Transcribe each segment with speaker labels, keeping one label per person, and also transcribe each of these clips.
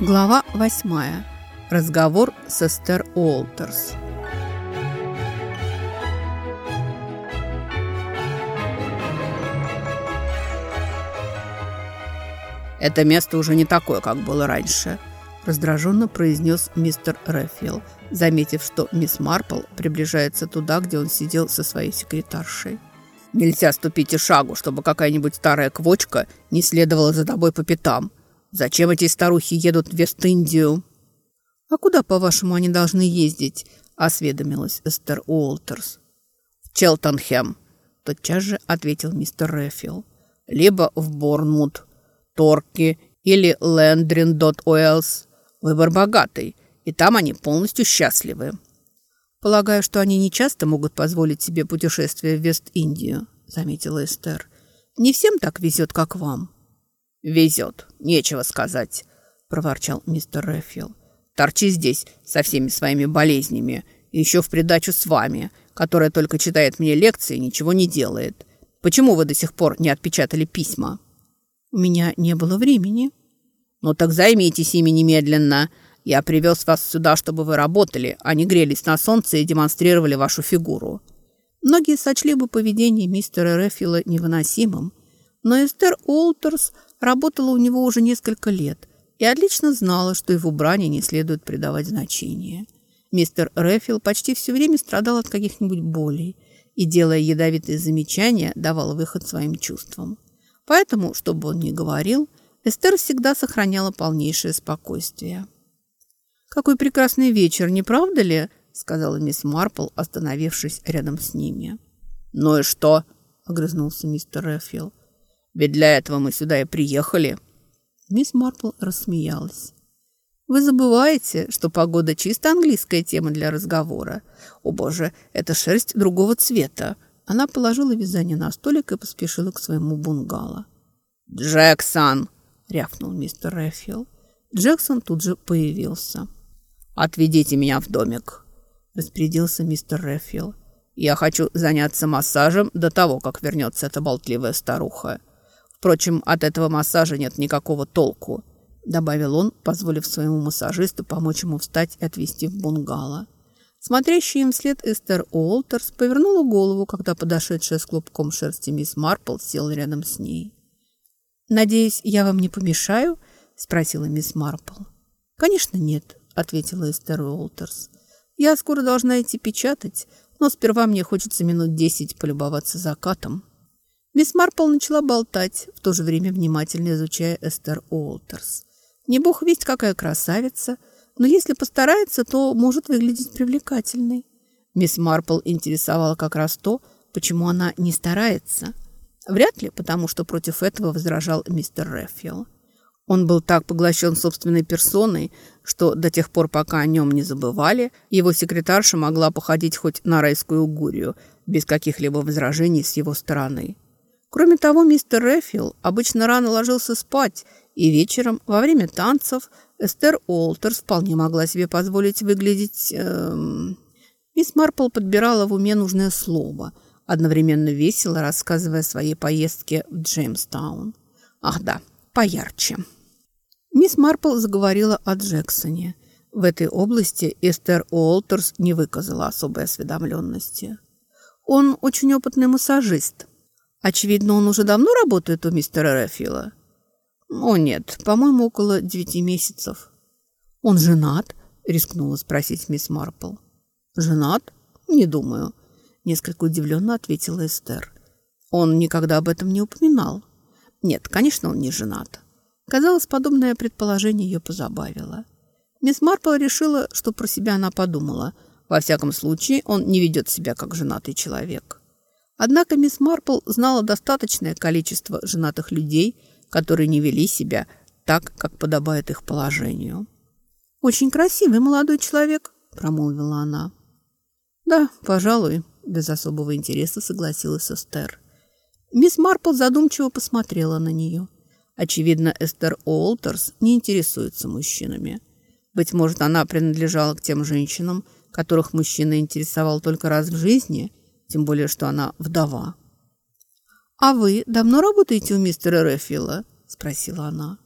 Speaker 1: Глава восьмая. Разговор с Эстер Уолтерс.
Speaker 2: «Это место уже не такое, как было раньше», – раздраженно произнес мистер Рэффилл, заметив, что мисс Марпл приближается туда, где он сидел со своей секретаршей. «Нельзя ступить и шагу, чтобы какая-нибудь старая квочка не следовала за тобой по пятам. Зачем эти старухи едут в Вест-Индию?»
Speaker 1: «А куда, по-вашему, они должны ездить?» – осведомилась Эстер Уолтерс.
Speaker 2: «В Челтонхэм», – тотчас же ответил мистер Рэфилл. «Либо в Борнмут, Торки или Лэндрин Дот Уэллс. Выбор богатый, и там они полностью счастливы».
Speaker 1: «Полагаю, что они не часто могут позволить себе путешествие в Вест-Индию», – заметила Эстер. «Не всем так везет, как вам».
Speaker 2: «Везет, нечего сказать», – проворчал мистер Рэффилл. «Торчи здесь со всеми своими болезнями, еще в придачу с вами, которая только читает мне лекции и ничего не делает. Почему вы до сих пор не отпечатали письма?»
Speaker 1: «У меня не было времени».
Speaker 2: «Ну так займитесь ими немедленно. Я привез вас сюда, чтобы вы работали, а не грелись на солнце и демонстрировали вашу фигуру».
Speaker 1: Многие сочли бы поведение мистера Рэффилла невыносимым, но Эстер Уолтерс – Работала у него уже несколько лет и отлично знала, что его брани не следует придавать значения. Мистер Рэфил почти все время страдал от каких-нибудь болей и, делая ядовитые замечания, давал выход своим чувствам. Поэтому, что бы он ни говорил, Эстер всегда сохраняла полнейшее спокойствие. «Какой прекрасный вечер, не правда ли?» — сказала мисс Марпл, остановившись рядом с ними.
Speaker 2: «Ну и что?» — огрызнулся мистер Рэфил. Ведь для этого мы сюда и приехали».
Speaker 1: Мисс Марпл рассмеялась. «Вы забываете, что погода чисто английская тема для разговора. О, боже, это шерсть другого цвета». Она положила вязание на столик и поспешила к своему бунгало.
Speaker 2: «Джексон!» — рявкнул
Speaker 1: мистер Рэффилл. Джексон тут же появился.
Speaker 2: «Отведите меня в домик», — распорядился мистер Рэффилл. «Я хочу заняться массажем до того, как вернется эта болтливая старуха. Впрочем, от этого массажа нет никакого толку», – добавил он, позволив своему массажисту помочь ему встать и отвезти в бунгало. Смотрящий им вслед Эстер Уолтерс повернула голову, когда подошедшая с клубком шерсти мисс Марпл сел рядом с ней. «Надеюсь, я вам не помешаю?» – спросила мисс Марпл. «Конечно нет», – ответила Эстер Уолтерс. «Я скоро должна идти печатать, но сперва мне хочется минут десять полюбоваться закатом». Мисс Марпл начала болтать, в то же время внимательно изучая Эстер Уолтерс. Не бог весть, какая красавица, но если постарается, то может выглядеть привлекательной. Мисс Марпл интересовала как раз то, почему она не старается. Вряд ли, потому что против этого возражал мистер Рэффилл. Он был так поглощен собственной персоной, что до тех пор, пока о нем не забывали, его секретарша могла походить хоть на райскую гурию, без каких-либо возражений с его стороны. Кроме того, мистер Рэфил обычно рано ложился спать, и вечером, во время танцев, Эстер Уолтерс вполне могла себе позволить выглядеть... Эм... Мисс Марпл подбирала в уме нужное слово, одновременно весело рассказывая о своей поездке в Джеймстаун. Ах да, поярче. Мисс Марпл заговорила о Джексоне. В этой области Эстер Уолтерс не выказала особой осведомленности. Он очень опытный массажист, Очевидно, он уже давно работает у мистера Рафила? О, нет, по-моему, около девяти месяцев. Он женат? Рискнула спросить мисс Марпл. Женат? Не думаю. Несколько удивленно ответила Эстер. Он никогда об этом не упоминал. Нет, конечно, он не женат. Казалось, подобное предположение ее позабавило. Мисс Марпл решила, что про себя она подумала. Во всяком случае, он не ведет себя как женатый человек. Однако мисс Марпл знала достаточное количество женатых людей, которые не вели себя так, как подобает их положению. «Очень красивый молодой человек», – промолвила она. «Да, пожалуй», – без особого интереса согласилась Эстер. Мисс Марпл задумчиво посмотрела на нее. Очевидно, Эстер Уолтерс не интересуется мужчинами. Быть может, она принадлежала к тем женщинам, которых мужчина интересовал только раз в жизни – тем более, что она вдова. «А вы давно работаете у мистера Рэффила?» – спросила она.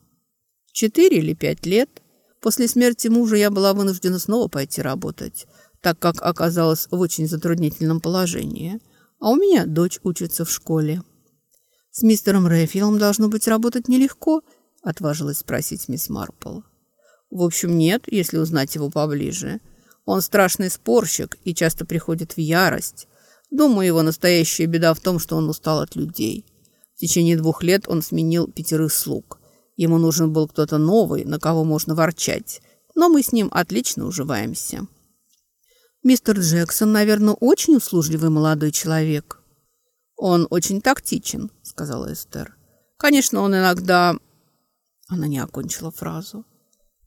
Speaker 2: «Четыре или пять лет. После смерти мужа я была вынуждена снова пойти работать, так как оказалась в очень затруднительном положении. А у меня дочь учится в школе. «С мистером Рэйфилом должно быть работать нелегко», — отважилась спросить мисс Марпл. «В общем, нет, если узнать его поближе. Он страшный спорщик и часто приходит в ярость. Думаю, его настоящая беда в том, что он устал от людей. В течение двух лет он сменил пятерых слуг. Ему нужен был кто-то новый, на кого можно ворчать. Но мы с ним отлично уживаемся.
Speaker 1: Мистер Джексон, наверное, очень услужливый молодой человек.
Speaker 2: Он очень тактичен, сказала Эстер. Конечно, он иногда...
Speaker 1: Она не окончила фразу.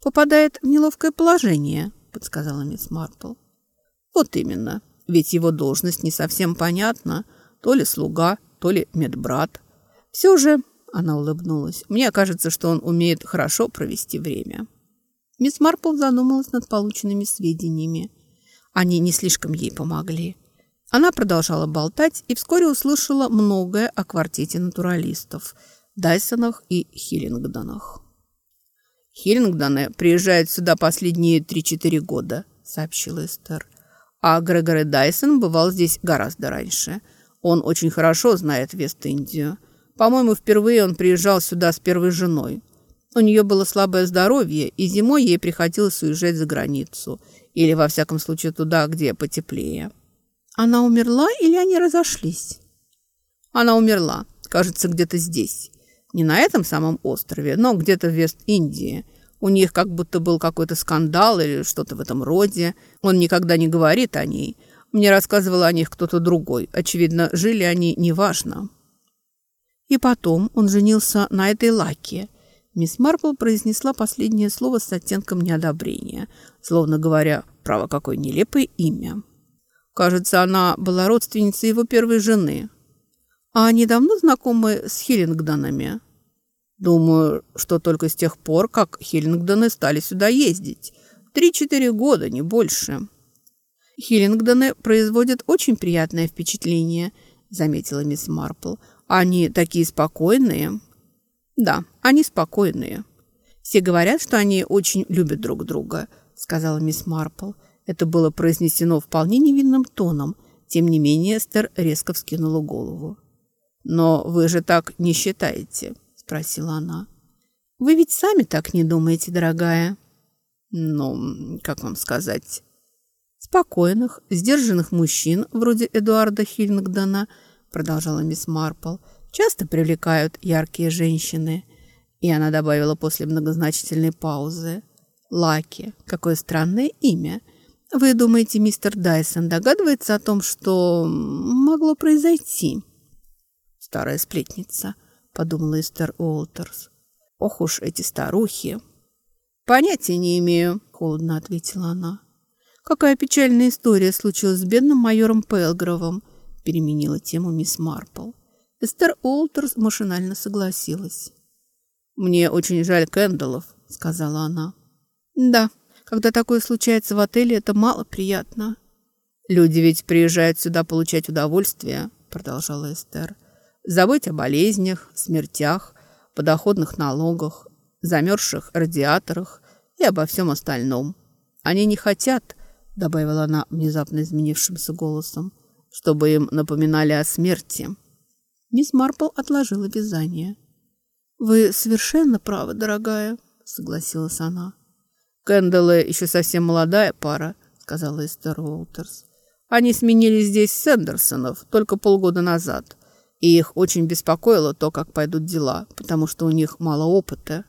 Speaker 1: Попадает в неловкое положение, подсказала мисс Марпл.
Speaker 2: Вот именно. Ведь его должность не совсем понятна. То ли слуга, то ли медбрат. Все же она улыбнулась. «Мне кажется, что он умеет хорошо провести время».
Speaker 1: Мисс Марпл задумалась над полученными сведениями. Они не слишком ей помогли. Она продолжала болтать и вскоре услышала многое о квартете натуралистов – Дайсонах и Хиллингдонах.
Speaker 2: «Хиллингдоны приезжают сюда последние 3-4 года», – сообщила Эстер. «А Грегори Дайсон бывал здесь гораздо раньше. Он очень хорошо знает Вест-Индию. По-моему, впервые он приезжал сюда с первой женой. У нее было слабое здоровье, и зимой ей приходилось уезжать за границу. Или, во всяком случае, туда, где потеплее.
Speaker 1: Она умерла или они разошлись?
Speaker 2: Она умерла. Кажется, где-то здесь. Не на этом самом острове, но где-то в Вест-Индии. У них как будто был какой-то скандал или что-то в этом роде. Он никогда не говорит о ней. Мне рассказывал о них кто-то другой. Очевидно, жили они неважно.
Speaker 1: И потом он женился на этой Лаке. Мисс Марпл произнесла последнее слово с оттенком неодобрения, словно говоря, право, какое нелепое имя.
Speaker 2: Кажется, она была родственницей его первой жены. А они давно знакомы с Хиллингдонами? Думаю, что только с тех пор, как Хиллингдоны стали сюда ездить. Три-четыре года, не больше.
Speaker 1: Хиллингдоны производят очень приятное впечатление, заметила мисс Марпл.
Speaker 2: Они такие спокойные.
Speaker 1: Да, они спокойные. Все говорят, что они очень любят друг друга, сказала мисс Марпл. Это было произнесено вполне невинным тоном. Тем не менее, Эстер резко вскинула голову.
Speaker 2: «Но вы же так не считаете?» – спросила она.
Speaker 1: «Вы ведь сами так не думаете, дорогая?»
Speaker 2: «Ну, как вам сказать?»
Speaker 1: «Спокойных, сдержанных мужчин, вроде Эдуарда Хильнгдона – продолжала мисс Марпл, часто привлекают яркие женщины. И она добавила после многозначительной паузы. Лаки. Какое странное имя. Вы думаете, мистер Дайсон догадывается о том, что могло произойти?
Speaker 2: Старая сплетница, подумала Эстер Уолтерс. Ох уж эти старухи.
Speaker 1: Понятия не имею, холодно ответила она. Какая печальная история случилась с бедным майором Пелгровым – переменила тему мисс Марпл. Эстер Олтерс машинально согласилась.
Speaker 2: «Мне очень жаль Кэндаллов», — сказала она.
Speaker 1: «Да, когда такое случается в отеле, это мало приятно».
Speaker 2: «Люди ведь приезжают сюда получать удовольствие», — продолжала Эстер. «Забыть о болезнях, смертях, подоходных налогах, замерзших радиаторах и обо всем остальном. Они не хотят», — добавила она внезапно изменившимся голосом, — чтобы им напоминали о смерти.
Speaker 1: Мисс Марпл отложила вязание. «Вы совершенно правы, дорогая», — согласилась она.
Speaker 2: «Кэндаллы еще совсем молодая пара», — сказала Эстер Уолтерс. «Они сменили здесь Сэндерсонов только полгода назад, и их очень беспокоило то, как пойдут дела, потому что у них мало опыта».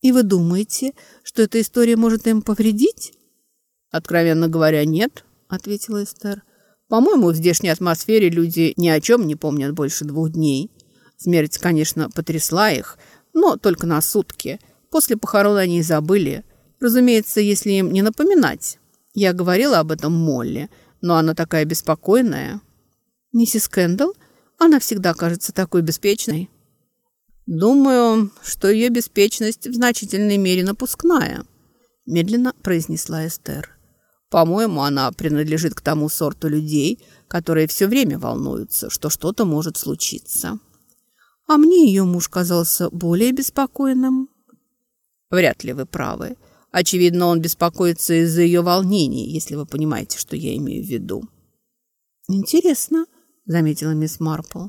Speaker 1: «И вы думаете, что эта история может им повредить?»
Speaker 2: «Откровенно говоря, нет», — ответила Эстер. По-моему, в здешней атмосфере люди ни о чем не помнят больше двух дней. Смерть, конечно, потрясла их, но только на сутки. После похорон они забыли. Разумеется, если им не напоминать. Я говорила об этом Молли, но она такая беспокойная.
Speaker 1: Миссис Кэндалл, она всегда кажется такой беспечной.
Speaker 2: Думаю, что ее беспечность в значительной мере напускная, медленно произнесла Эстер. По-моему, она принадлежит к тому сорту людей, которые все время волнуются, что что-то может случиться.
Speaker 1: А мне ее муж казался более беспокойным.
Speaker 2: Вряд ли вы правы. Очевидно, он беспокоится из-за ее волнений, если вы понимаете, что я имею в виду».
Speaker 1: «Интересно», — заметила мисс Марпл.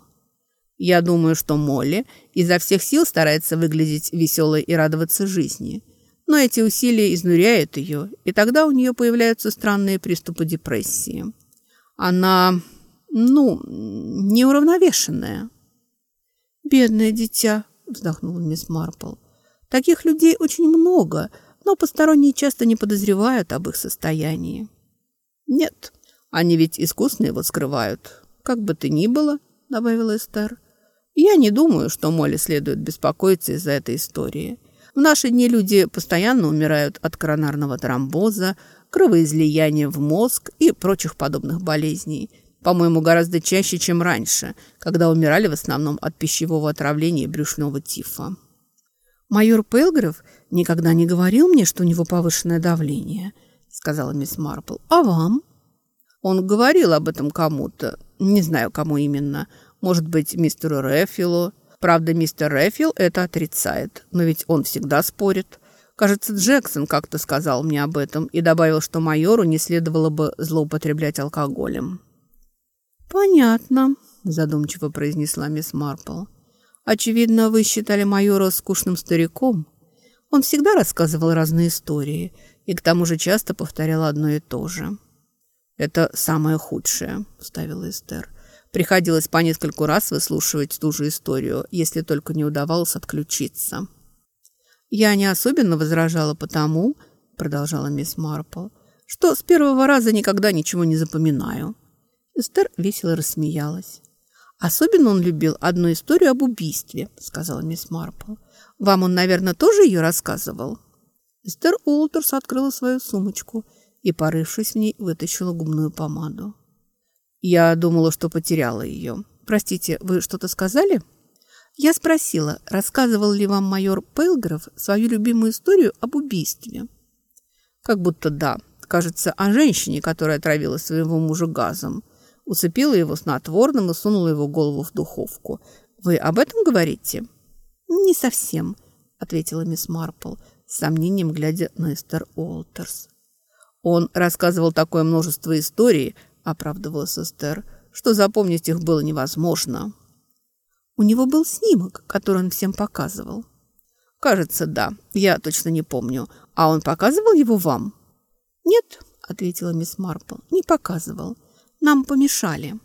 Speaker 2: «Я думаю, что Молли изо всех сил старается выглядеть веселой и радоваться жизни. Но эти усилия изнуряют ее, и тогда у нее появляются странные приступы депрессии. Она, ну, неуравновешенная».
Speaker 1: «Бедное дитя», — вздохнула мисс Марпл. «Таких людей очень много, но посторонние часто не подозревают об их состоянии».
Speaker 2: «Нет, они ведь искусно его скрывают. Как бы то ни было», — добавила Эстер. «Я не думаю, что Молли следует беспокоиться из-за этой истории. В наши дни люди постоянно умирают от коронарного тромбоза, кровоизлияния в мозг и прочих подобных болезней» По-моему, гораздо чаще, чем раньше, когда умирали в основном от пищевого отравления и брюшного тифа.
Speaker 1: «Майор Пелгров никогда не говорил мне, что у него повышенное давление», — сказала мисс Марпл. «А вам?»
Speaker 2: Он говорил об этом кому-то. Не знаю, кому именно. Может быть, мистеру Рефилу. Правда, мистер Рефил это отрицает. Но ведь он всегда спорит. Кажется, Джексон как-то сказал мне об этом и добавил, что майору не следовало бы злоупотреблять алкоголем.
Speaker 1: «Понятно», – задумчиво произнесла мисс Марпл. «Очевидно, вы считали майора скучным стариком. Он всегда рассказывал разные истории и к тому же часто повторял одно и то же».
Speaker 2: «Это самое худшее», – вставила Эстер. «Приходилось по нескольку раз выслушивать ту же историю, если только не удавалось отключиться».
Speaker 1: «Я не особенно возражала потому», – продолжала мисс Марпл, «что с первого раза никогда ничего не запоминаю». Эстер весело рассмеялась. «Особенно он любил одну историю об убийстве», — сказала мисс Марпл. «Вам он, наверное, тоже ее рассказывал?» Эстер Уолтерс открыла свою сумочку и, порывшись в ней, вытащила губную помаду.
Speaker 2: «Я думала, что потеряла ее. Простите, вы что-то сказали?»
Speaker 1: «Я спросила, рассказывал ли вам майор Пелгров свою любимую историю об убийстве?»
Speaker 2: «Как будто да. Кажется, о женщине, которая отравила своего мужа газом уцепила его снотворным и сунула его голову в духовку. Вы об этом говорите?»
Speaker 1: «Не совсем», — ответила мисс Марпл, с сомнением глядя на Эстер Уолтерс.
Speaker 2: «Он рассказывал такое множество историй», — оправдывалась Эстер, «что запомнить их было невозможно».
Speaker 1: «У него был снимок, который он всем показывал».
Speaker 2: «Кажется, да. Я точно не помню. А он показывал его вам?»
Speaker 1: «Нет», — ответила мисс Марпл, — «не показывал. Нам помешали».